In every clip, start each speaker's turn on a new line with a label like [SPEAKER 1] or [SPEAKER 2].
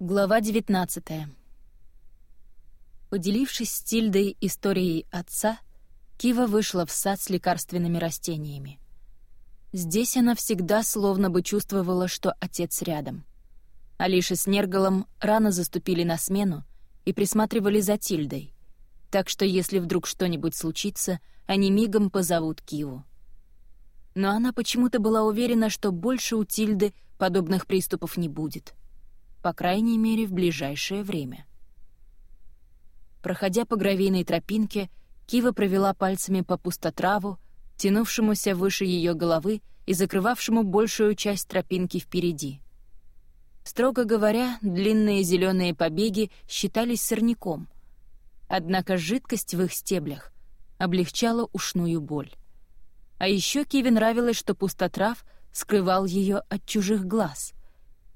[SPEAKER 1] Глава 19 Поделившись с Тильдой историей отца, Кива вышла в сад с лекарственными растениями. Здесь она всегда словно бы чувствовала, что отец рядом. Алиша с Нергалом рано заступили на смену и присматривали за Тильдой, так что если вдруг что-нибудь случится, они мигом позовут Киву. Но она почему-то была уверена, что больше у Тильды подобных приступов не будет — по крайней мере, в ближайшее время. Проходя по гравийной тропинке, Кива провела пальцами по пустотраву, тянувшемуся выше ее головы и закрывавшему большую часть тропинки впереди. Строго говоря, длинные зеленые побеги считались сорняком, однако жидкость в их стеблях облегчала ушную боль. А еще Киве нравилось, что пустотрав скрывал ее от чужих глаз —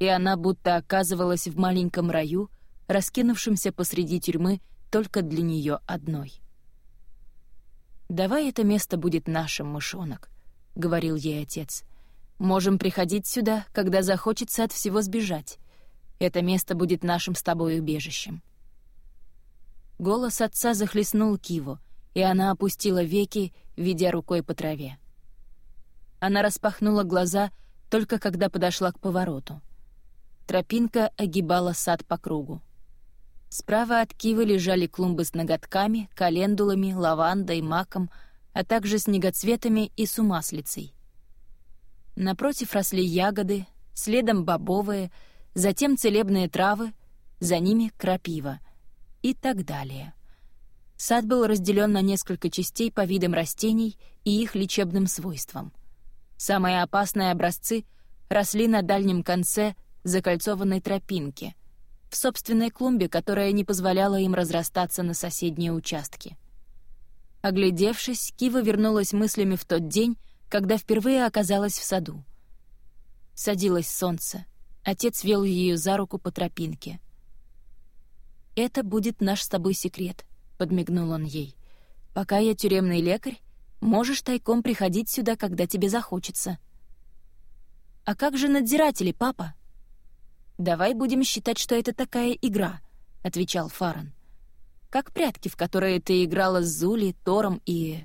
[SPEAKER 1] и она будто оказывалась в маленьком раю, раскинувшемся посреди тюрьмы только для нее одной. «Давай это место будет нашим, мышонок», — говорил ей отец. «Можем приходить сюда, когда захочется от всего сбежать. Это место будет нашим с тобой убежищем». Голос отца захлестнул Киву, и она опустила веки, ведя рукой по траве. Она распахнула глаза только когда подошла к повороту — Тропинка огибала сад по кругу. Справа от Кивы лежали клумбы с ноготками, календулами, лавандой, маком, а также снегоцветами и сумаслицей. Напротив росли ягоды, следом бобовые, затем целебные травы, за ними крапива и так далее. Сад был разделен на несколько частей по видам растений и их лечебным свойствам. Самые опасные образцы росли на дальнем конце закольцованной тропинке, в собственной клумбе, которая не позволяла им разрастаться на соседние участки. Оглядевшись, Кива вернулась мыслями в тот день, когда впервые оказалась в саду. Садилось солнце. Отец вел ее за руку по тропинке. «Это будет наш с тобой секрет», — подмигнул он ей. «Пока я тюремный лекарь, можешь тайком приходить сюда, когда тебе захочется». «А как же надзиратели, папа?» «Давай будем считать, что это такая игра», — отвечал Фаран. «Как прятки, в которые ты играла с Зули, Тором и...»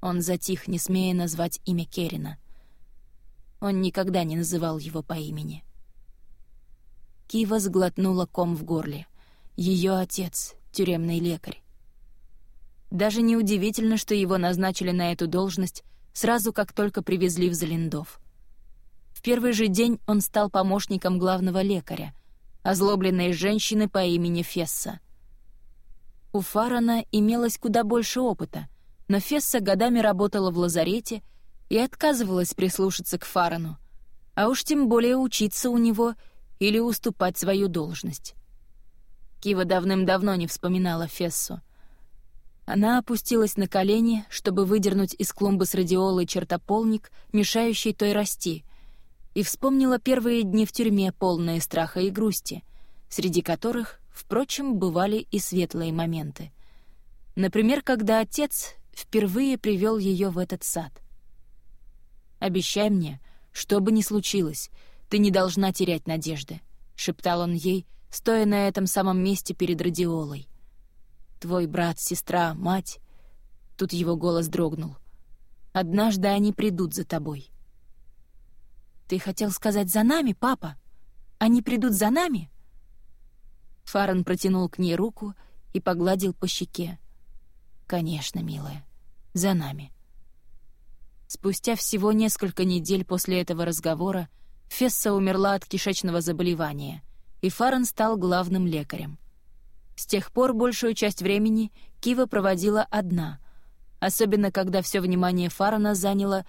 [SPEAKER 1] Он затих, не смея назвать имя Керина. Он никогда не называл его по имени. Кива сглотнула ком в горле. Ее отец — тюремный лекарь. Даже неудивительно, что его назначили на эту должность сразу, как только привезли в Залиндов первый же день он стал помощником главного лекаря, озлобленной женщины по имени Фесса. У Фарана имелось куда больше опыта, но Фесса годами работала в лазарете и отказывалась прислушаться к Фарану, а уж тем более учиться у него или уступать свою должность. Кива давным-давно не вспоминала Фессу. Она опустилась на колени, чтобы выдернуть из клумбы с радиолой чертополник, мешающий той расти — и вспомнила первые дни в тюрьме, полные страха и грусти, среди которых, впрочем, бывали и светлые моменты. Например, когда отец впервые привел ее в этот сад. «Обещай мне, что бы ни случилось, ты не должна терять надежды», — шептал он ей, стоя на этом самом месте перед радиолой. «Твой брат, сестра, мать...» Тут его голос дрогнул. «Однажды они придут за тобой». «Ты хотел сказать за нами, папа? Они придут за нами?» Фарен протянул к ней руку и погладил по щеке. «Конечно, милая, за нами». Спустя всего несколько недель после этого разговора Фесса умерла от кишечного заболевания, и Фарен стал главным лекарем. С тех пор большую часть времени Кива проводила одна, особенно когда все внимание Фарана заняло...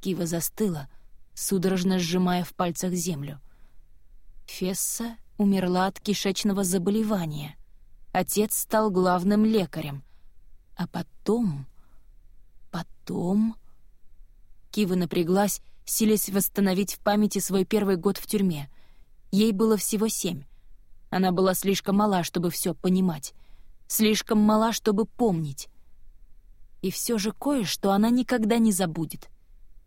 [SPEAKER 1] Кива застыла — судорожно сжимая в пальцах землю. Фесса умерла от кишечного заболевания. Отец стал главным лекарем. А потом... Потом... Кива напряглась, силясь восстановить в памяти свой первый год в тюрьме. Ей было всего семь. Она была слишком мала, чтобы все понимать. Слишком мала, чтобы помнить. И все же кое-что она никогда не забудет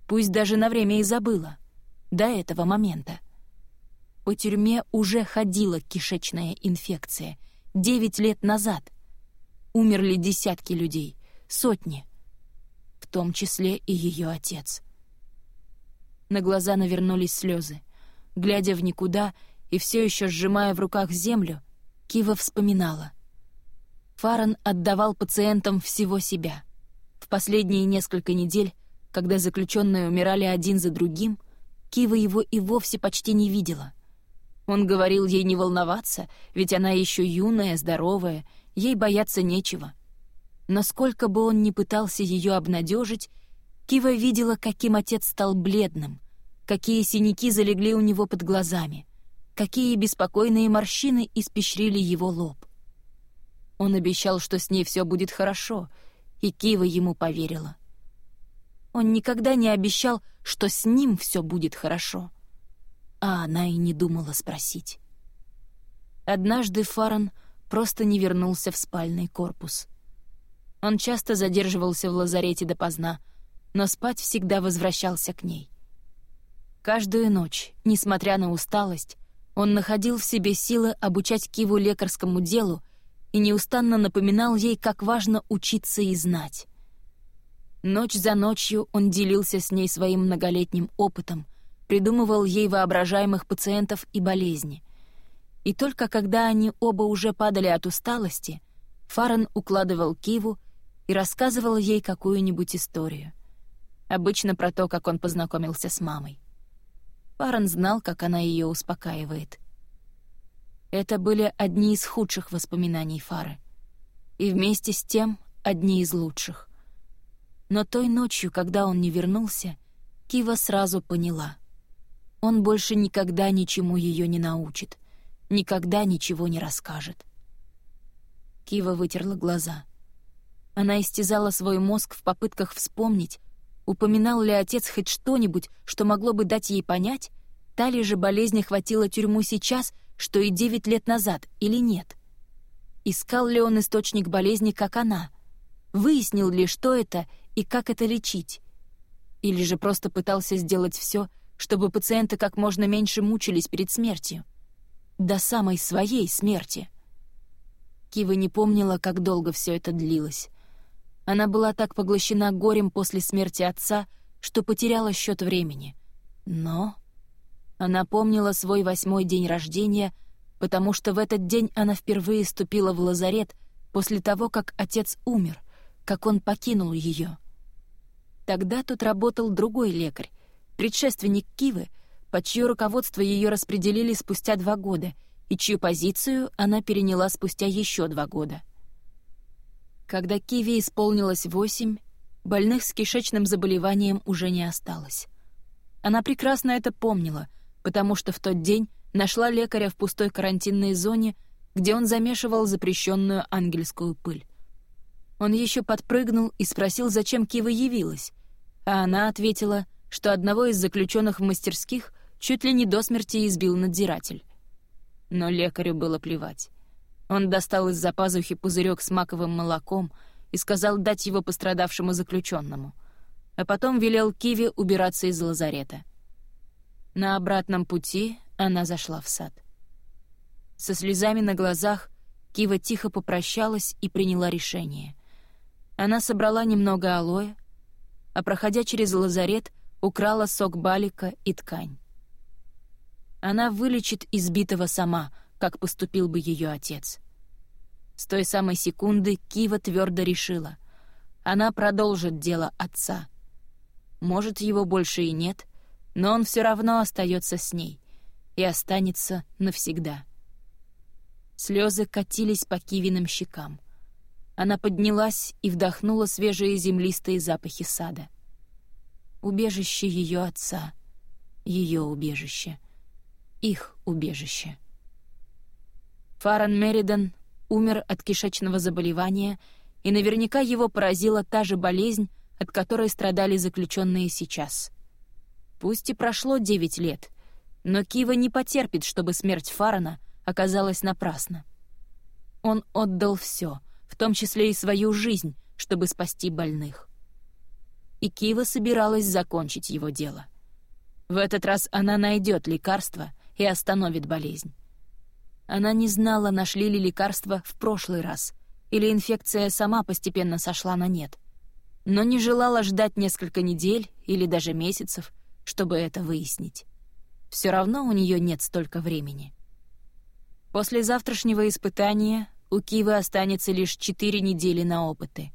[SPEAKER 1] пусть даже на время и забыла, до этого момента. По тюрьме уже ходила кишечная инфекция. Девять лет назад. Умерли десятки людей, сотни. В том числе и ее отец. На глаза навернулись слезы. Глядя в никуда и все еще сжимая в руках землю, Кива вспоминала. Фаран отдавал пациентам всего себя. В последние несколько недель, когда заключенные умирали один за другим, Кива его и вовсе почти не видела. Он говорил ей не волноваться, ведь она еще юная, здоровая, ей бояться нечего. Но сколько бы он ни пытался ее обнадежить, Кива видела, каким отец стал бледным, какие синяки залегли у него под глазами, какие беспокойные морщины испещрили его лоб. Он обещал, что с ней все будет хорошо, и Кива ему поверила. Он никогда не обещал, что с ним все будет хорошо а она и не думала спросить. Однажды Фаран просто не вернулся в спальный корпус. Он часто задерживался в лазарете допоздна, но спать всегда возвращался к ней. Каждую ночь, несмотря на усталость, он находил в себе силы обучать Киву лекарскому делу и неустанно напоминал ей, как важно учиться и знать. Ночь за ночью он делился с ней своим многолетним опытом, придумывал ей воображаемых пациентов и болезни. И только когда они оба уже падали от усталости, Фарен укладывал Киву и рассказывал ей какую-нибудь историю. Обычно про то, как он познакомился с мамой. Фарен знал, как она ее успокаивает. Это были одни из худших воспоминаний Фары. И вместе с тем одни из лучших. Но той ночью, когда он не вернулся, Кива сразу поняла — он больше никогда ничему ее не научит, никогда ничего не расскажет. Кива вытерла глаза. Она истязала свой мозг в попытках вспомнить, упоминал ли отец хоть что-нибудь, что могло бы дать ей понять, та ли же болезнь хватила тюрьму сейчас, что и девять лет назад, или нет. Искал ли он источник болезни, как она? Выяснил ли, что это и как это лечить? Или же просто пытался сделать все, чтобы пациенты как можно меньше мучились перед смертью. До самой своей смерти. Кива не помнила, как долго все это длилось. Она была так поглощена горем после смерти отца, что потеряла счет времени. Но она помнила свой восьмой день рождения, потому что в этот день она впервые ступила в лазарет после того, как отец умер, как он покинул ее. Тогда тут работал другой лекарь, предшественник Кивы, под чье руководство ее распределили спустя два года и чью позицию она переняла спустя еще два года. Когда Киви исполнилось восемь, больных с кишечным заболеванием уже не осталось. Она прекрасно это помнила, потому что в тот день нашла лекаря в пустой карантинной зоне, где он замешивал запрещенную ангельскую пыль. Он еще подпрыгнул и спросил, зачем Кива явилась, а она ответила, что одного из заключенных в мастерских чуть ли не до смерти избил надзиратель. Но лекарю было плевать. Он достал из-за пазухи пузырек с маковым молоком и сказал дать его пострадавшему заключенному, а потом велел Киве убираться из лазарета. На обратном пути она зашла в сад. Со слезами на глазах Кива тихо попрощалась и приняла решение. Она собрала немного алоэ, а, проходя через лазарет, украла сок балика и ткань. Она вылечит избитого сама, как поступил бы ее отец. С той самой секунды Кива твердо решила. Она продолжит дело отца. Может, его больше и нет, но он все равно остается с ней и останется навсегда. Слезы катились по Кивиным щекам. Она поднялась и вдохнула свежие землистые запахи сада убежище ее отца, ее убежище, их убежище. Фаран Меридан умер от кишечного заболевания, и наверняка его поразила та же болезнь, от которой страдали заключенные сейчас. Пусть и прошло девять лет, но Кива не потерпит, чтобы смерть Фарана оказалась напрасна. Он отдал все, в том числе и свою жизнь, чтобы спасти больных и Кива собиралась закончить его дело. В этот раз она найдет лекарство и остановит болезнь. Она не знала, нашли ли лекарство в прошлый раз, или инфекция сама постепенно сошла на нет, но не желала ждать несколько недель или даже месяцев, чтобы это выяснить. Все равно у нее нет столько времени. После завтрашнего испытания у Кивы останется лишь четыре недели на опыты.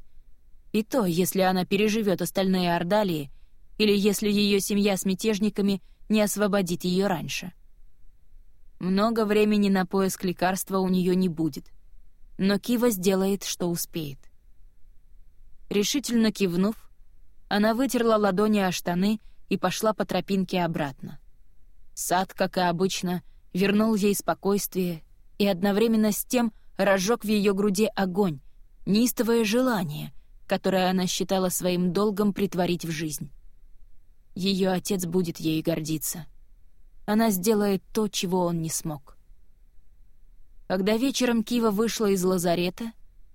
[SPEAKER 1] И то, если она переживет остальные Ордалии, или если ее семья с мятежниками не освободит ее раньше. Много времени на поиск лекарства у нее не будет, но Кива сделает, что успеет. Решительно кивнув, она вытерла ладони о штаны и пошла по тропинке обратно. Сад, как и обычно, вернул ей спокойствие и одновременно с тем разжег в ее груди огонь, неистовое желание, которое она считала своим долгом притворить в жизнь. Ее отец будет ей гордиться. Она сделает то, чего он не смог. Когда вечером Кива вышла из лазарета,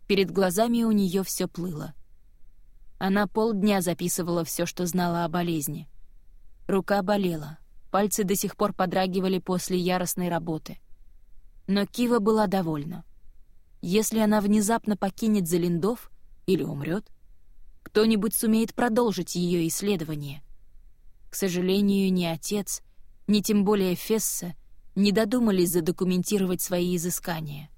[SPEAKER 1] перед глазами у нее все плыло. Она полдня записывала все, что знала о болезни. Рука болела, пальцы до сих пор подрагивали после яростной работы. Но Кива была довольна. Если она внезапно покинет Залиндов или умрет, кто-нибудь сумеет продолжить ее исследование. К сожалению, ни отец, ни тем более Фесса не додумались задокументировать свои изыскания.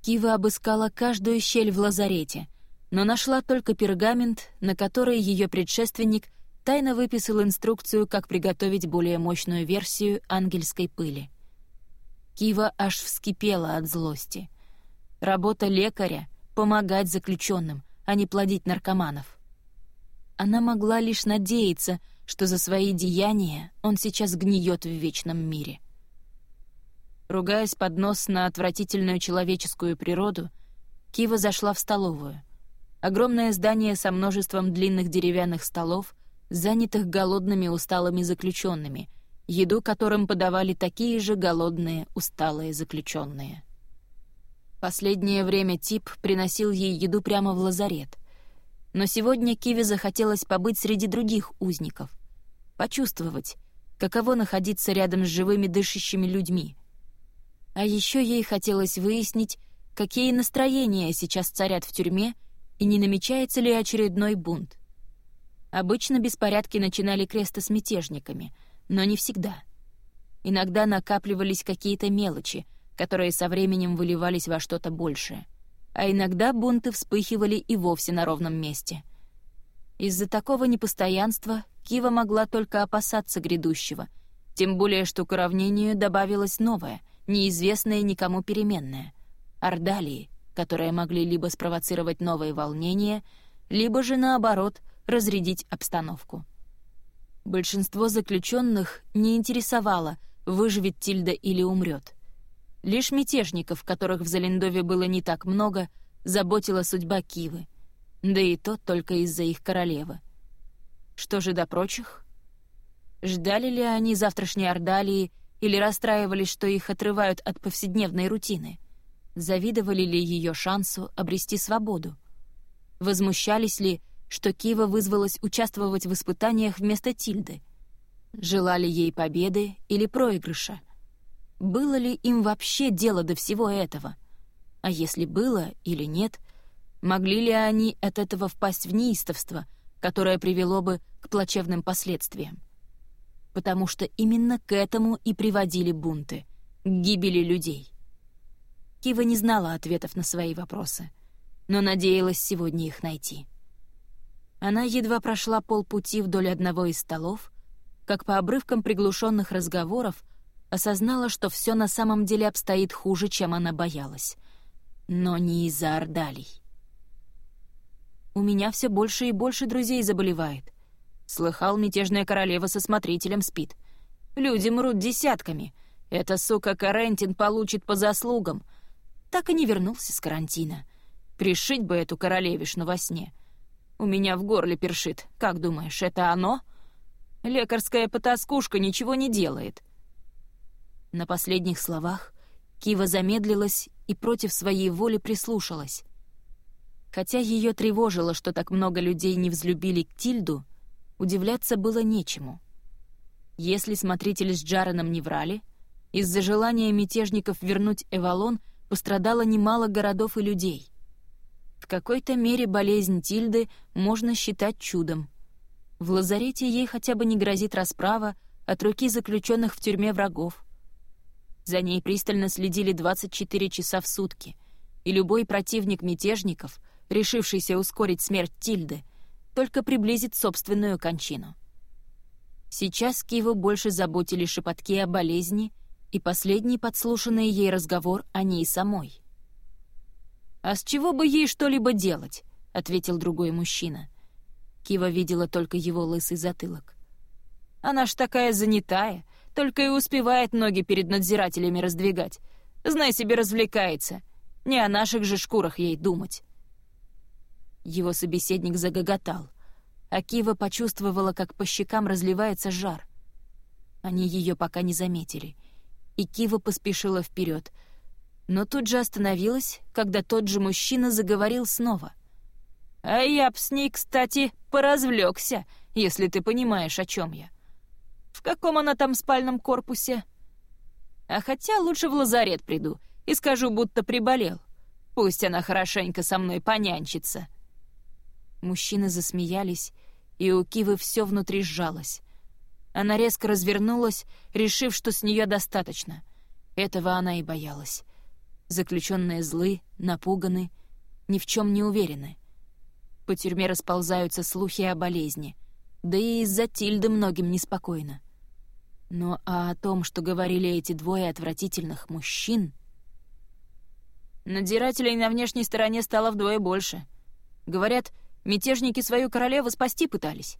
[SPEAKER 1] Кива обыскала каждую щель в лазарете, но нашла только пергамент, на который ее предшественник тайно выписал инструкцию, как приготовить более мощную версию ангельской пыли. Кива аж вскипела от злости — Работа лекаря — помогать заключенным, а не плодить наркоманов. Она могла лишь надеяться, что за свои деяния он сейчас гниет в вечном мире. Ругаясь под нос на отвратительную человеческую природу, Кива зашла в столовую. Огромное здание со множеством длинных деревянных столов, занятых голодными усталыми заключенными, еду которым подавали такие же голодные усталые заключенные. Последнее время тип приносил ей еду прямо в лазарет. Но сегодня Киви захотелось побыть среди других узников. Почувствовать, каково находиться рядом с живыми дышащими людьми. А еще ей хотелось выяснить, какие настроения сейчас царят в тюрьме и не намечается ли очередной бунт. Обычно беспорядки начинали креста с мятежниками, но не всегда. Иногда накапливались какие-то мелочи — которые со временем выливались во что-то большее. А иногда бунты вспыхивали и вовсе на ровном месте. Из-за такого непостоянства Кива могла только опасаться грядущего, тем более что к уравнению добавилось новое, неизвестное никому переменное — Ордалии, которые могли либо спровоцировать новые волнения, либо же, наоборот, разрядить обстановку. Большинство заключенных не интересовало, выживет Тильда или умрет. Лишь мятежников, которых в Залендове было не так много, заботила судьба Кивы. Да и то только из-за их королевы. Что же до прочих? Ждали ли они завтрашней Ордалии или расстраивались, что их отрывают от повседневной рутины? Завидовали ли ее шансу обрести свободу? Возмущались ли, что Кива вызвалась участвовать в испытаниях вместо Тильды? Желали ей победы или проигрыша? Было ли им вообще дело до всего этого? А если было или нет, могли ли они от этого впасть в неистовство, которое привело бы к плачевным последствиям? Потому что именно к этому и приводили бунты, к гибели людей. Кива не знала ответов на свои вопросы, но надеялась сегодня их найти. Она едва прошла полпути вдоль одного из столов, как по обрывкам приглушенных разговоров осознала, что все на самом деле обстоит хуже, чем она боялась. Но не из-за ордалей. «У меня все больше и больше друзей заболевает. Слыхал, мятежная королева со смотрителем спит. Люди мрут десятками. Эта сука Карентин получит по заслугам. Так и не вернулся с карантина. Пришить бы эту королевишну во сне. У меня в горле першит. Как думаешь, это оно?» Лекарская потаскушка ничего не делает. На последних словах Кива замедлилась и против своей воли прислушалась. Хотя ее тревожило, что так много людей не взлюбили Тильду, удивляться было нечему. Если смотритель с Джареном не врали, Из-за желания мятежников вернуть Эвалон пострадало немало городов и людей. В какой-то мере болезнь Тильды можно считать чудом. В лазарете ей хотя бы не грозит расправа от руки заключенных в тюрьме врагов. За ней пристально следили 24 часа в сутки, и любой противник мятежников, решившийся ускорить смерть Тильды, только приблизит собственную кончину. Сейчас Киву больше заботили шепотки о болезни и последний подслушанный ей разговор о ней самой. «А с чего бы ей что-либо делать?» — ответил другой мужчина. Кива видела только его лысый затылок. «Она ж такая занятая, только и успевает ноги перед надзирателями раздвигать. Знай себе, развлекается. Не о наших же шкурах ей думать». Его собеседник загоготал. Акива почувствовала, как по щекам разливается жар. Они ее пока не заметили, и Кива поспешила вперед, но тут же остановилась, когда тот же мужчина заговорил снова. «А я б с ней, кстати, поразвлекся, если ты понимаешь, о чем я. В каком она там спальном корпусе? А хотя лучше в лазарет приду и скажу, будто приболел. Пусть она хорошенько со мной понянчится». Мужчины засмеялись, и у Кивы все внутри сжалось. Она резко развернулась, решив, что с нее достаточно. Этого она и боялась. Заключенные злы, напуганы, ни в чем не уверены. По тюрьме расползаются слухи о болезни, да и из-за Тильды многим неспокойно. Но а о том, что говорили эти двое отвратительных мужчин... Надзирателей на внешней стороне стало вдвое больше. Говорят, Мятежники свою королеву спасти пытались.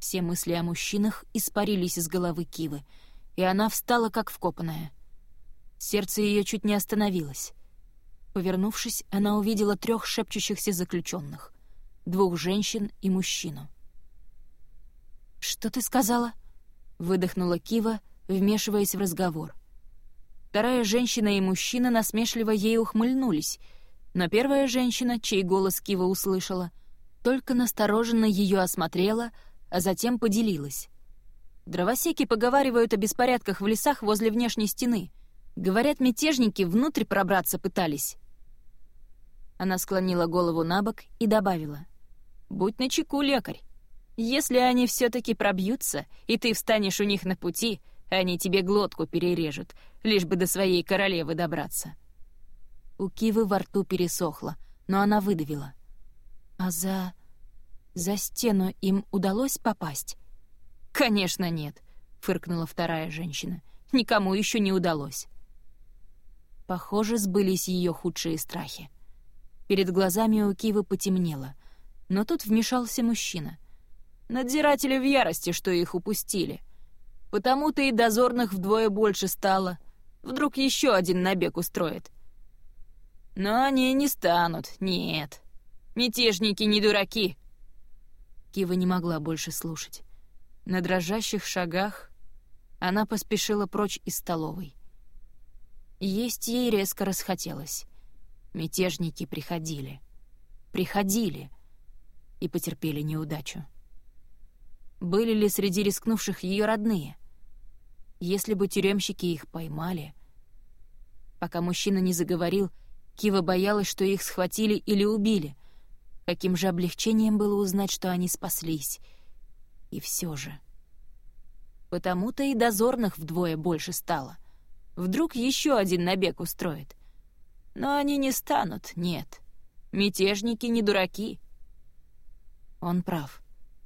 [SPEAKER 1] Все мысли о мужчинах испарились из головы Кивы, и она встала как вкопанная. Сердце ее чуть не остановилось. Повернувшись, она увидела трех шепчущихся заключенных — двух женщин и мужчину. «Что ты сказала?» — выдохнула Кива, вмешиваясь в разговор. Вторая женщина и мужчина насмешливо ей ухмыльнулись — но первая женщина, чей голос Кива услышала, только настороженно ее осмотрела, а затем поделилась. Дровосеки поговаривают о беспорядках в лесах возле внешней стены. Говорят, мятежники внутрь пробраться пытались. Она склонила голову на бок и добавила. «Будь начеку, лекарь. Если они все-таки пробьются, и ты встанешь у них на пути, они тебе глотку перережут, лишь бы до своей королевы добраться». У Кивы во рту пересохло, но она выдавила. «А за... за стену им удалось попасть?» «Конечно нет», — фыркнула вторая женщина. «Никому еще не удалось». Похоже, сбылись ее худшие страхи. Перед глазами у Кивы потемнело, но тут вмешался мужчина. Надзиратели в ярости, что их упустили. Потому-то и дозорных вдвое больше стало. Вдруг еще один набег устроит. Но они не станут, нет. Мятежники не дураки. Кива не могла больше слушать. На дрожащих шагах она поспешила прочь из столовой. Есть ей резко расхотелось. Мятежники приходили. Приходили. И потерпели неудачу. Были ли среди рискнувших ее родные? Если бы тюремщики их поймали... Пока мужчина не заговорил, Кива боялась, что их схватили или убили. Каким же облегчением было узнать, что они спаслись. И все же... Потому-то и дозорных вдвое больше стало. Вдруг еще один набег устроит. Но они не станут, нет. Мятежники не дураки. Он прав.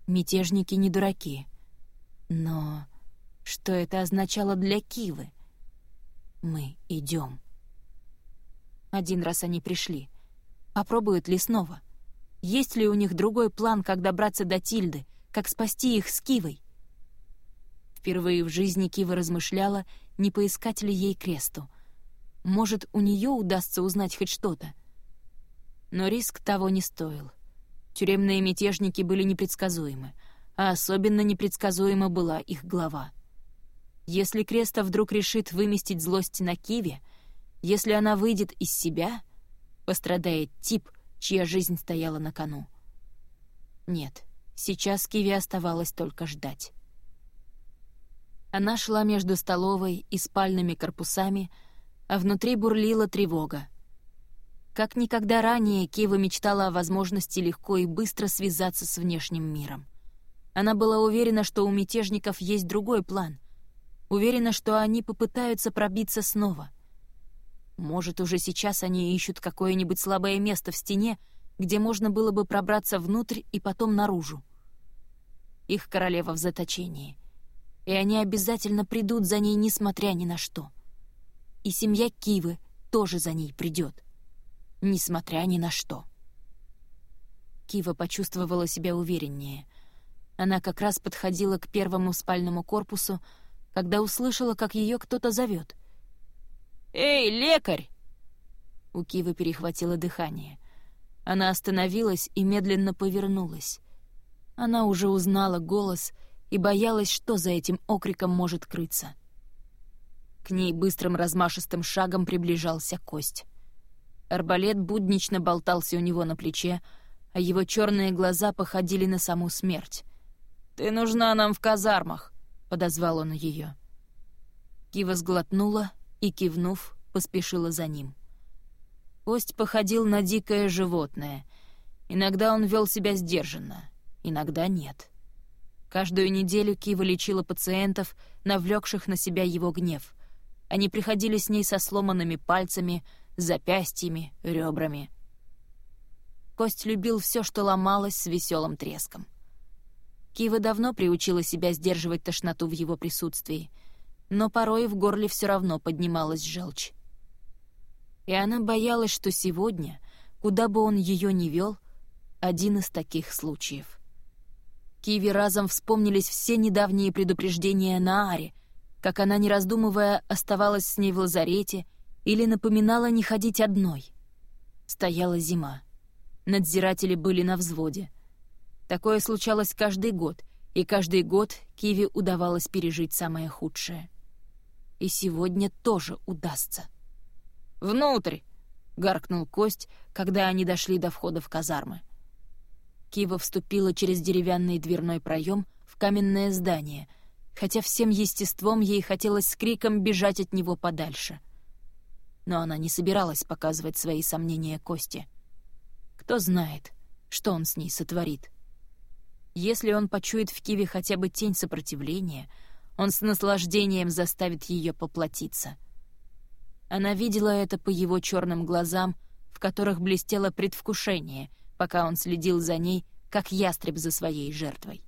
[SPEAKER 1] Мятежники не дураки. Но что это означало для Кивы? Мы идем. Один раз они пришли. Попробуют ли снова? Есть ли у них другой план, как добраться до Тильды, как спасти их с Кивой? Впервые в жизни Кива размышляла, не поискать ли ей кресту. Может, у нее удастся узнать хоть что-то. Но риск того не стоил. Тюремные мятежники были непредсказуемы, а особенно непредсказуема была их глава. Если Креста вдруг решит выместить злость на Киве — если она выйдет из себя, пострадает тип, чья жизнь стояла на кону. Нет, сейчас Киви оставалось только ждать. Она шла между столовой и спальными корпусами, а внутри бурлила тревога. Как никогда ранее Кива мечтала о возможности легко и быстро связаться с внешним миром. Она была уверена, что у мятежников есть другой план. Уверена, что они попытаются пробиться снова. Может, уже сейчас они ищут какое-нибудь слабое место в стене, где можно было бы пробраться внутрь и потом наружу. Их королева в заточении — и они обязательно придут за ней, несмотря ни на что. И семья Кивы тоже за ней придет, несмотря ни на что. Кива почувствовала себя увереннее. Она как раз подходила к первому спальному корпусу, когда услышала, как ее кто-то зовет. «Эй, лекарь!» У Кивы перехватило дыхание. Она остановилась и медленно повернулась. Она уже узнала голос — и боялась, что за этим окриком может крыться. К ней быстрым размашистым шагом приближался кость. Арбалет буднично болтался у него на плече, а его черные глаза походили на саму смерть. «Ты нужна нам в казармах», — подозвал он ее. Кива сглотнула и, кивнув, поспешила за ним. Кость походил на дикое животное. Иногда он вел себя сдержанно, иногда нет. Каждую неделю Кива лечила пациентов, навлекших на себя его гнев. Они приходили с ней со сломанными пальцами, запястьями, ребрами. Кость любил все, что ломалось с веселым треском. Кива давно приучила себя сдерживать тошноту в его присутствии, но порой в горле все равно поднималась желчь. И она боялась, что сегодня, куда бы он ее ни вел, один из таких случаев. Киви разом вспомнились все недавние предупреждения на Аре, как она, не раздумывая, оставалась с ней в лазарете или напоминала не ходить одной. Стояла зима. Надзиратели были на взводе. Такое случалось каждый год, и каждый год Киви удавалось пережить самое худшее. И сегодня тоже удастся. «Внутрь!» — гаркнул Кость, когда они дошли до входа в казармы. Кива вступила через деревянный дверной проем в каменное здание, хотя всем естеством ей хотелось с криком бежать от него подальше. Но она не собиралась показывать свои сомнения Косте. Кто знает, что он с ней сотворит. Если он почует в Киве хотя бы тень сопротивления, он с наслаждением заставит ее поплатиться. Она видела это по его черным глазам, в которых блестело предвкушение, пока он следил за ней, как ястреб за своей жертвой.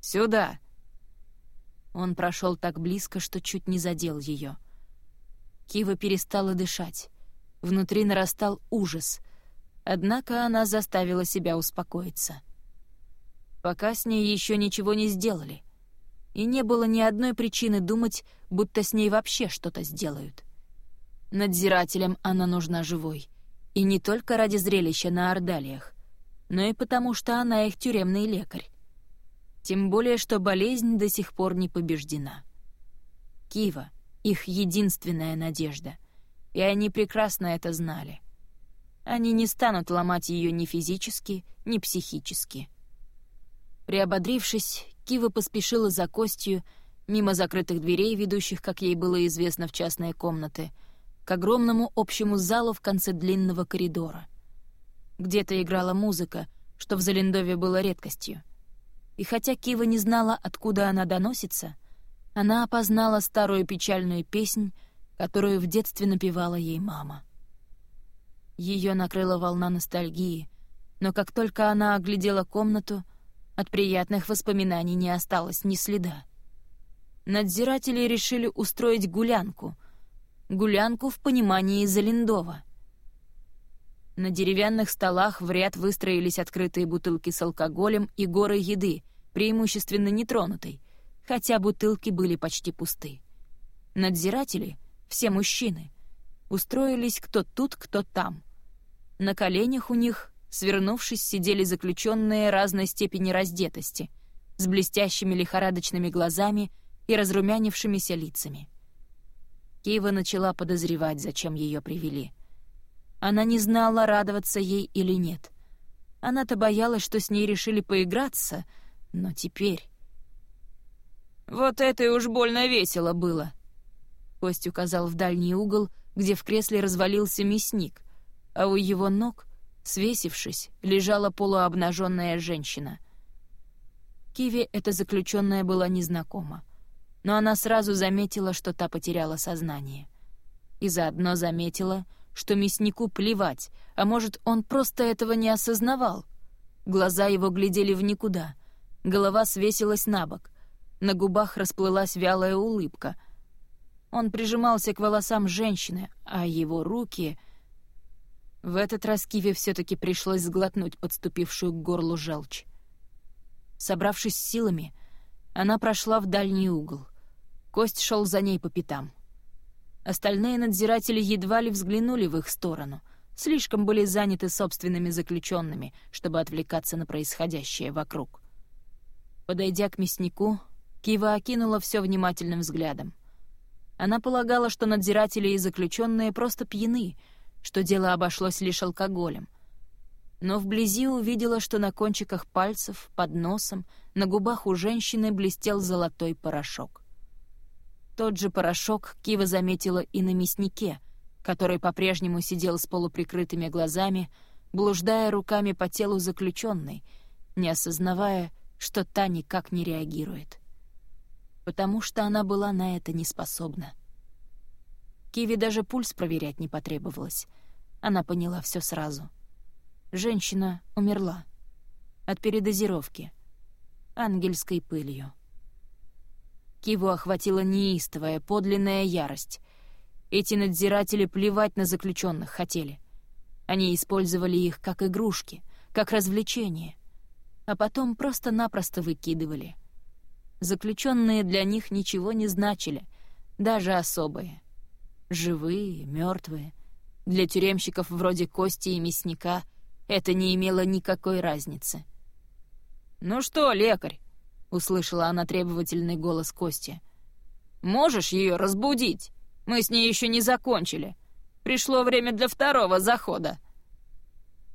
[SPEAKER 1] «Сюда!» Он прошел так близко, что чуть не задел ее. Кива перестала дышать. Внутри нарастал ужас. Однако она заставила себя успокоиться. Пока с ней еще ничего не сделали. И не было ни одной причины думать, будто с ней вообще что-то сделают. Надзирателям она нужна живой. И не только ради зрелища на ордалиях но и потому, что она их тюремный лекарь. Тем более, что болезнь до сих пор не побеждена. Кива — их единственная надежда, и они прекрасно это знали. Они не станут ломать ее ни физически, ни психически. Приободрившись, Кива поспешила за костью, мимо закрытых дверей, ведущих, как ей было известно, в частные комнаты, к огромному общему залу в конце длинного коридора. Где-то играла музыка, что в Залендове было редкостью. И хотя Кива не знала, откуда она доносится, она опознала старую печальную песнь, которую в детстве напевала ей мама. Ее накрыла волна ностальгии, но как только она оглядела комнату, от приятных воспоминаний не осталось ни следа. Надзиратели решили устроить гулянку. Гулянку в понимании Залендова — на деревянных столах в ряд выстроились открытые бутылки с алкоголем и горы еды, преимущественно нетронутой, хотя бутылки были почти пусты. Надзиратели, все мужчины, устроились кто тут, кто там. На коленях у них, свернувшись, сидели заключенные разной степени раздетости, с блестящими лихорадочными глазами и разрумянившимися лицами. Киева начала подозревать, зачем ее привели — она не знала, радоваться ей или нет. Она-то боялась, что с ней решили поиграться, но теперь... Вот это уж больно весело было. Кость указал в дальний угол, где в кресле развалился мясник, а у его ног, свесившись, лежала полуобнаженная женщина. Киви эта заключенная была незнакома, но она сразу заметила, что та потеряла сознание. И заодно заметила, что мяснику плевать, а может, он просто этого не осознавал. Глаза его глядели в никуда, голова свесилась на бок, на губах расплылась вялая улыбка. Он прижимался к волосам женщины, а его руки... В этот раз Киве все-таки пришлось сглотнуть подступившую к горлу желчь. Собравшись с силами, она прошла в дальний угол. Кость шел за ней по пятам. Остальные надзиратели едва ли взглянули в их сторону. Слишком были заняты собственными заключенными, чтобы отвлекаться на происходящее вокруг. Подойдя к мяснику, Кива окинула все внимательным взглядом. Она полагала, что надзиратели и заключенные просто пьяны, что дело обошлось лишь алкоголем. Но вблизи увидела, что на кончиках пальцев, под носом, на губах у женщины блестел золотой порошок. Тот же порошок Кива заметила и на мяснике, который по-прежнему сидел с полуприкрытыми глазами, блуждая руками по телу заключенной, не осознавая, что та никак не реагирует потому что она была на это не способна. Киви даже пульс проверять не потребовалось. Она поняла все сразу. Женщина умерла. От передозировки. Ангельской пылью. Киву охватила неистовая, подлинная ярость. Эти надзиратели плевать на заключенных хотели. Они использовали их как игрушки, как развлечение. А потом просто-напросто выкидывали — Заключенные для них ничего не значили, даже особые. Живые, мертвые. Для тюремщиков вроде Кости и Мясника это не имело никакой разницы. «Ну что, лекарь?» — услышала она требовательный голос Кости. «Можешь ее разбудить? Мы с ней еще не закончили. Пришло время для второго захода».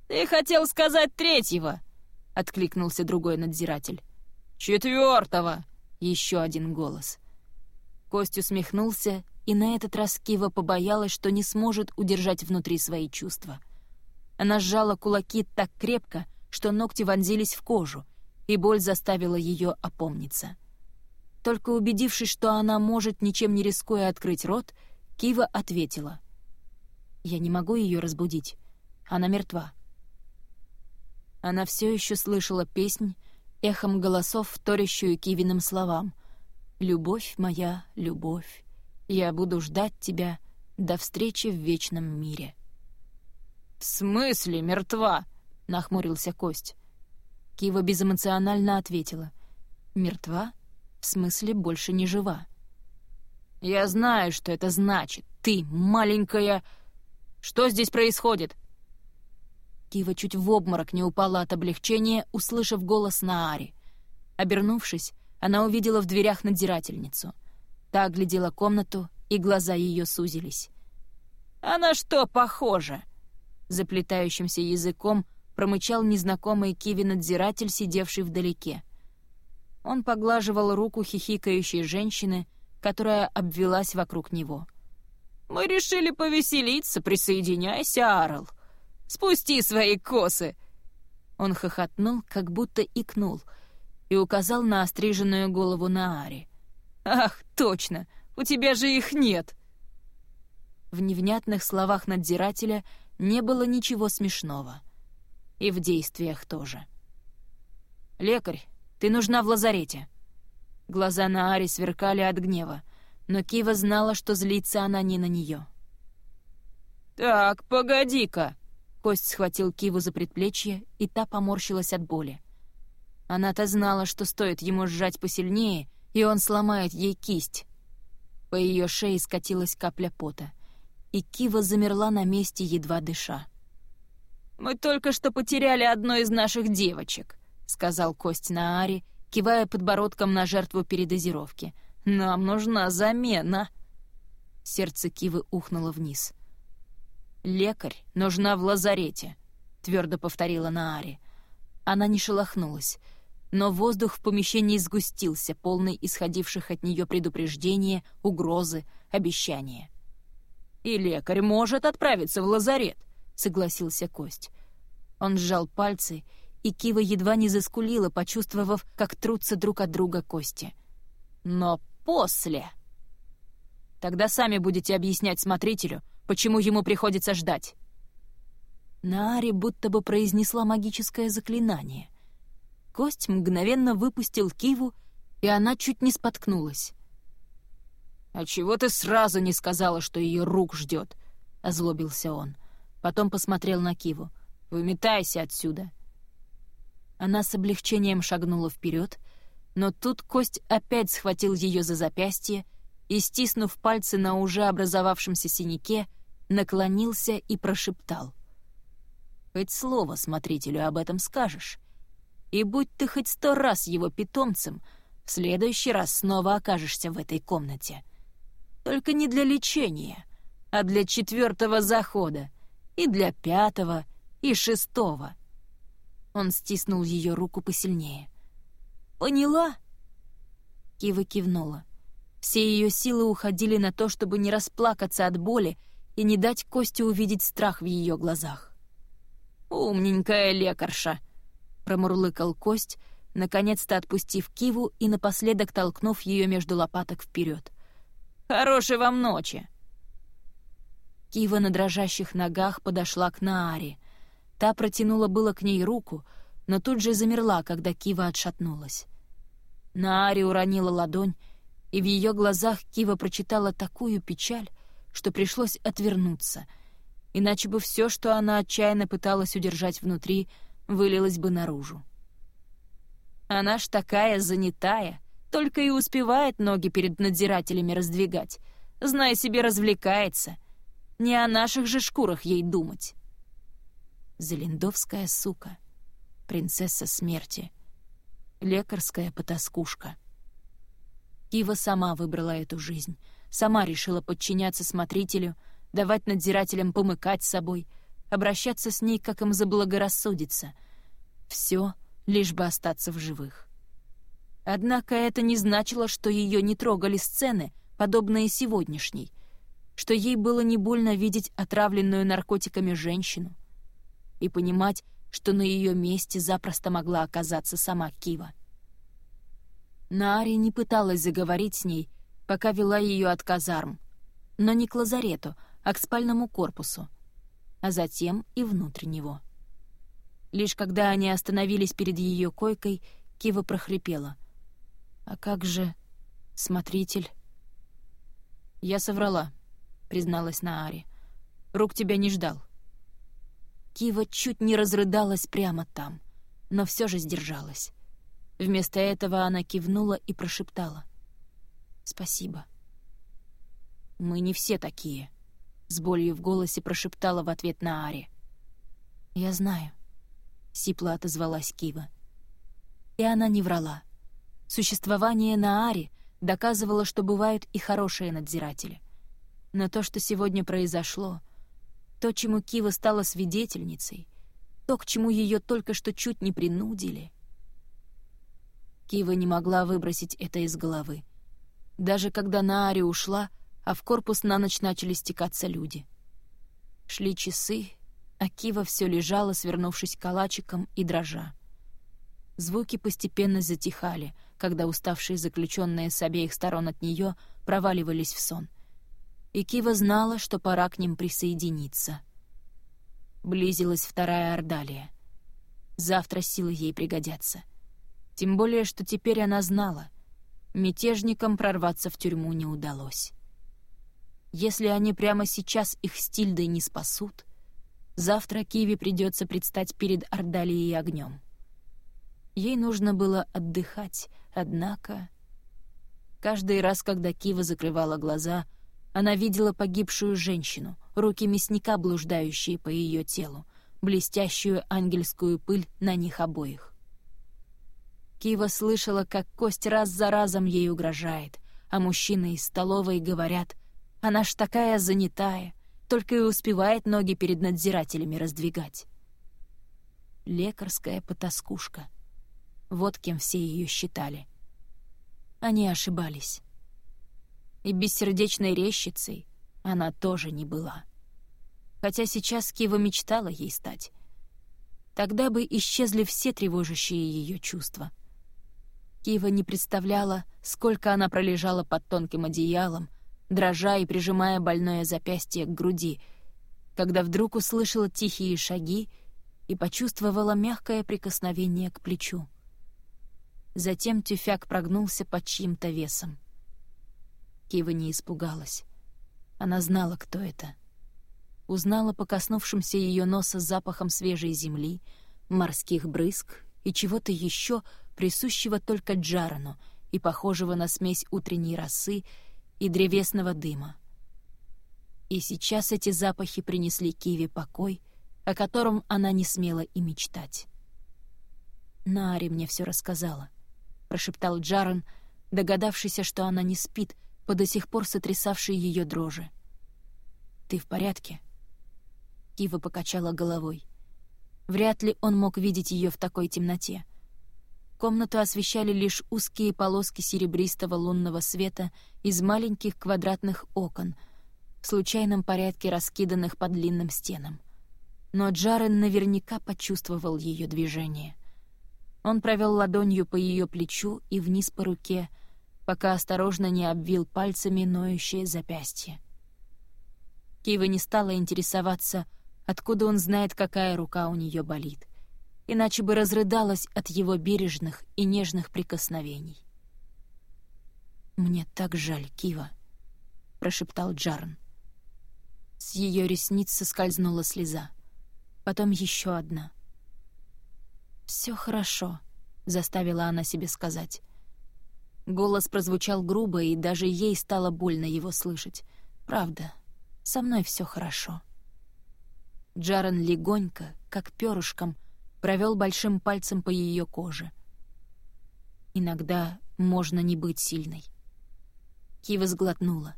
[SPEAKER 1] «Ты хотел сказать третьего!» — откликнулся другой надзиратель. «Четвертого!» Еще один голос. Кость усмехнулся, и на этот раз Кива побоялась, что не сможет удержать внутри свои чувства. Она сжала кулаки так крепко, что ногти вонзились в кожу, и боль заставила ее опомниться. Только убедившись, что она может, ничем не рискуя открыть рот, Кива ответила. «Я не могу ее разбудить. Она мертва». Она все еще слышала песнь, эхом голосов, вторящую Кивиным словам. «Любовь моя, любовь, я буду ждать тебя до встречи в вечном мире». «В смысле мертва?» — нахмурился Кость. Кива безэмоционально ответила. «Мертва? В смысле больше не жива». «Я знаю, что это значит. Ты, маленькая... Что здесь происходит?» Кива чуть в обморок не упала от облегчения, услышав голос Наари. Обернувшись, она увидела в дверях надзирательницу. Та оглядела комнату, и глаза ее сузились. «А на что похоже?» Заплетающимся языком промычал незнакомый Киви-надзиратель, сидевший вдалеке. Он поглаживал руку хихикающей женщины, которая обвелась вокруг него. «Мы решили повеселиться, присоединяйся, Арл!» Спусти свои косы!» Он хохотнул, как будто икнул, и указал на остриженную голову Наари. «Ах, точно! У тебя же их нет!» В невнятных словах надзирателя не было ничего смешного. И в действиях тоже. «Лекарь, ты нужна в лазарете!» Глаза Наари сверкали от гнева, но Кива знала, что злится она не на нее. «Так, погоди-ка!» Кость схватил Киву за предплечье, и та поморщилась от боли. Она-то знала, что стоит ему сжать посильнее, и он сломает ей кисть. По ее шее скатилась капля пота, и Кива замерла на месте, едва дыша. «Мы только что потеряли одну из наших девочек», — сказал Кость Наари, кивая подбородком на жертву передозировки. «Нам нужна замена». Сердце Кивы ухнуло вниз. «Лекарь нужна в лазарете», — твердо повторила Наари. Она не шелохнулась. но воздух в помещении сгустился, полный исходивших от нее предупреждения, угрозы, обещания. «И лекарь может отправиться в лазарет», — согласился Кость. Он сжал пальцы, и Кива едва не заскулила, почувствовав, как трутся друг от друга кости. «Но после...» «Тогда сами будете объяснять смотрителю, почему ему приходится ждать». Наари будто бы произнесла магическое заклинание. Кость мгновенно выпустил Киву, и она чуть не споткнулась. «А чего ты сразу не сказала, что ее рук ждет?» — озлобился он. Потом посмотрел на Киву. «Выметайся отсюда!» Она с облегчением шагнула вперед, но тут Кость опять схватил ее за запястье и, стиснув пальцы на уже образовавшемся синяке, наклонился и прошептал. «Хоть слово смотрителю об этом скажешь, и будь ты хоть сто раз его питомцем, в следующий раз снова окажешься в этой комнате. Только не для лечения, а для четвертого захода, и для пятого, и шестого». Он стиснул ее руку посильнее. «Поняла?» Кива кивнула. Все ее силы уходили на то, чтобы не расплакаться от боли и не дать Косте увидеть страх в ее глазах. «Умненькая лекарша!» — промурлыкал Кость, наконец-то отпустив Киву и напоследок толкнув ее между лопаток вперед. «Хорошей вам ночи!» Кива на дрожащих ногах подошла к Нааре. Та протянула было к ней руку, но тут же замерла, когда Кива отшатнулась. Нааре уронила ладонь, и в ее глазах Кива прочитала такую печаль, что пришлось отвернуться, иначе бы все, что она отчаянно пыталась удержать внутри, вылилось бы наружу. Она ж такая занятая, только и успевает ноги перед надзирателями раздвигать, зная себе развлекается. Не о наших же шкурах ей думать. Залиндовская сука, принцесса смерти, лекарская потаскушка — Кива сама выбрала эту жизнь, сама решила подчиняться смотрителю, давать надзирателям помыкать собой, обращаться с ней, как им заблагорассудится. Все, лишь бы остаться в живых. Однако это не значило, что ее не трогали сцены, подобные сегодняшней, что ей было не больно видеть отравленную наркотиками женщину и понимать, что на ее месте запросто могла оказаться сама Кива. Наари не пыталась заговорить с ней, пока вела ее от казарм, но не к лазарету, а к спальному корпусу, а затем и внутрь него. Лишь когда они остановились перед ее койкой, Кива прохрипела. «А как же... смотритель?» «Я соврала», — призналась Наари. «Рук тебя не ждал». Кива чуть не разрыдалась прямо там, но все же сдержалась. Вместо этого она кивнула и прошептала. «Спасибо». «Мы не все такие», — с болью в голосе прошептала в ответ на Ари. «Я знаю», — сипло отозвалась Кива. И она не врала. Существование Наари доказывало, что бывают и хорошие надзиратели. Но то, что сегодня произошло, то, чему Кива стала свидетельницей, то, к чему ее только что чуть не принудили — Кива не могла выбросить это из головы. Даже когда Наари ушла, а в корпус на ночь начали стекаться люди. Шли часы, а Кива все лежала, свернувшись калачиком и дрожа. Звуки постепенно затихали, когда уставшие заключенные с обеих сторон от нее проваливались в сон. И Кива знала, что пора к ним присоединиться. Близилась вторая Ордалия. Завтра силы ей пригодятся — тем более, что теперь она знала, мятежникам прорваться в тюрьму не удалось. Если они прямо сейчас их с не спасут, завтра Киви придется предстать перед Ордалией огнем. Ей нужно было отдыхать, однако... Каждый раз, когда Кива закрывала глаза, она видела погибшую женщину, руки мясника, блуждающие по ее телу, блестящую ангельскую пыль на них обоих. Кива слышала, как кость раз за разом ей угрожает, а мужчины из столовой говорят, «Она ж такая занятая, только и успевает ноги перед надзирателями раздвигать». Лекарская потаскушка. Вот кем все ее считали. Они ошибались. И бессердечной резчицей она тоже не была. Хотя сейчас Кива мечтала ей стать. Тогда бы исчезли все тревожащие ее чувства. Кива не представляла, сколько она пролежала под тонким одеялом, дрожа и прижимая больное запястье к груди, когда вдруг услышала тихие шаги и почувствовала мягкое прикосновение к плечу. Затем тюфяк прогнулся под чьим-то весом. Кива не испугалась. Она знала, кто это. Узнала по коснувшимся ее носа запахом свежей земли, морских брызг и чего-то еще, присущего только Джарану и похожего на смесь утренней росы и древесного дыма. И сейчас эти запахи принесли Киве покой, о котором она не смела и мечтать. «Нари мне все рассказала», — прошептал Джаран, догадавшийся, что она не спит, по до сих пор сотрясавшей ее дрожи. «Ты в порядке?» Кива покачала головой. Вряд ли он мог видеть ее в такой темноте. Комнату освещали лишь узкие полоски серебристого лунного света из маленьких квадратных окон, в случайном порядке раскиданных по длинным стенам. Но Джарен наверняка почувствовал ее движение. Он провел ладонью по ее плечу и вниз по руке, пока осторожно не обвил пальцами ноющее запястье. Кива не стала интересоваться, откуда он знает, какая рука у нее болит, иначе бы разрыдалась от его бережных и нежных прикосновений. «Мне так жаль, Кива», — прошептал Джарн. С ее ресниц соскользнула слеза. Потом еще одна. Все хорошо», — заставила она себе сказать. Голос прозвучал грубо, и даже ей стало больно его слышать. «Правда, со мной все хорошо». Джарен легонько, как перышком, провел большим пальцем по ее коже. Иногда можно не быть сильной. Кива сглотнула.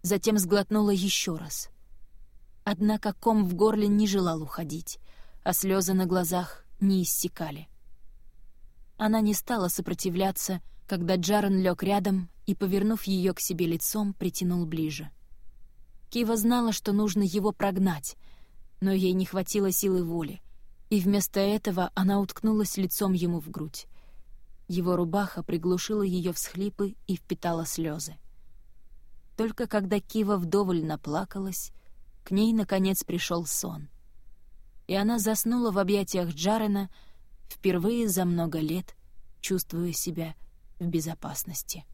[SPEAKER 1] Затем сглотнула еще раз. Однако ком в горле не желал уходить, а слезы на глазах не иссякали. Она не стала сопротивляться, когда Джарен лег рядом и, повернув ее к себе лицом, притянул ближе. Кива знала, что нужно его прогнать, но ей не хватило силы воли, и вместо этого она уткнулась лицом ему в грудь. Его рубаха приглушила ее всхлипы и впитала слезы. Только когда Кива вдоволь наплакалась, к ней, наконец, пришел сон. И она заснула в объятиях Джарена впервые за много лет, чувствуя себя в безопасности.